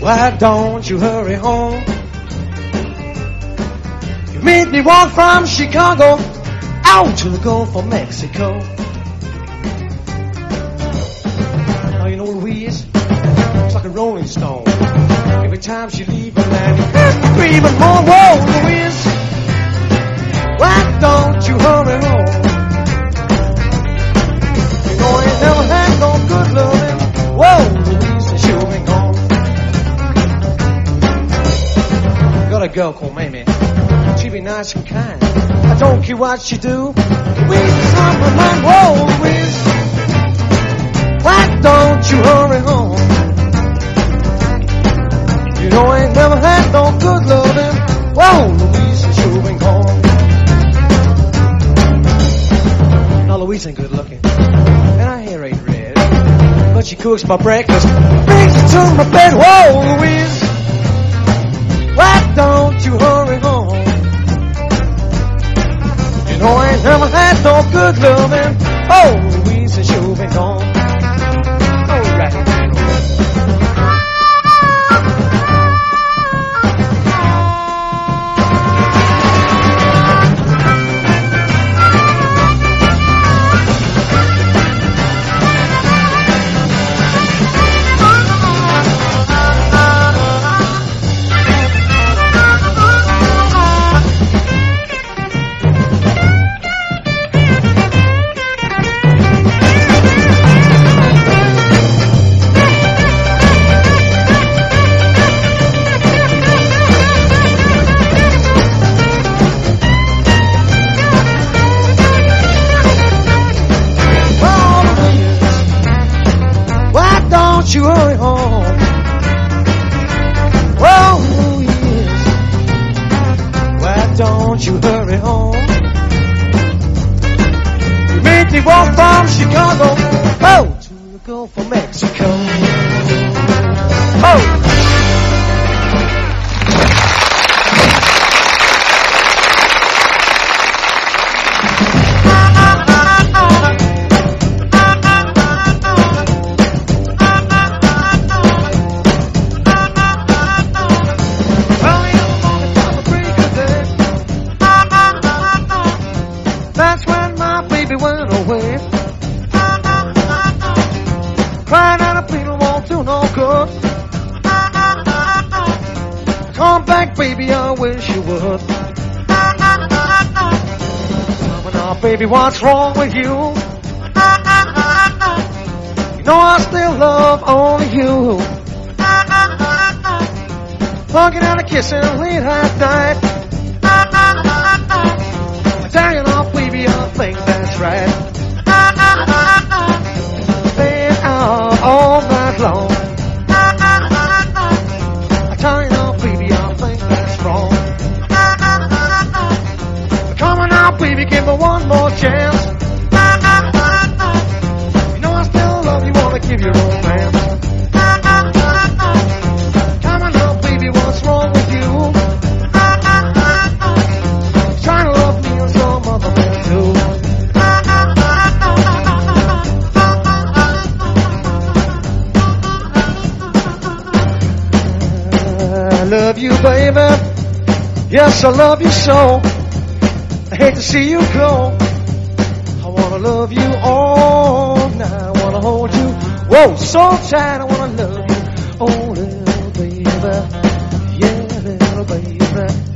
why don't you hurry home? You made me walk from Chicago out to the Gulf of Mexico. Now, you know, Louise, it's like a rolling stone. Every time she leaves a land, you screaming more. Whoa, girl called Mamie. She be nice and kind. I don't care what she do. On my mind. Whoa, Louise, why don't you hurry home? You know I ain't never had no good loving. Whoa, Louise, and she'll be gone. Now Louise ain't good looking, and her hair ain't red, but she cooks my breakfast, brings it to my bed. Whoa, Louise, why don't you hurry home? You know I ain't never had no good loving. Oh, Walk from Chicago, oh, to the Gulf of Mexico. Oh. Baby, I wish you would. But now, baby, what's wrong with you? You know I still love only you. Hugging and a kissing late at night. Tearing off, baby, I think that's right. Love you, baby. Yes, I love you so. I hate to see you go. I wanna love you all night. I wanna hold you, whoa, so tight. I wanna love you, oh little baby, yeah, little baby.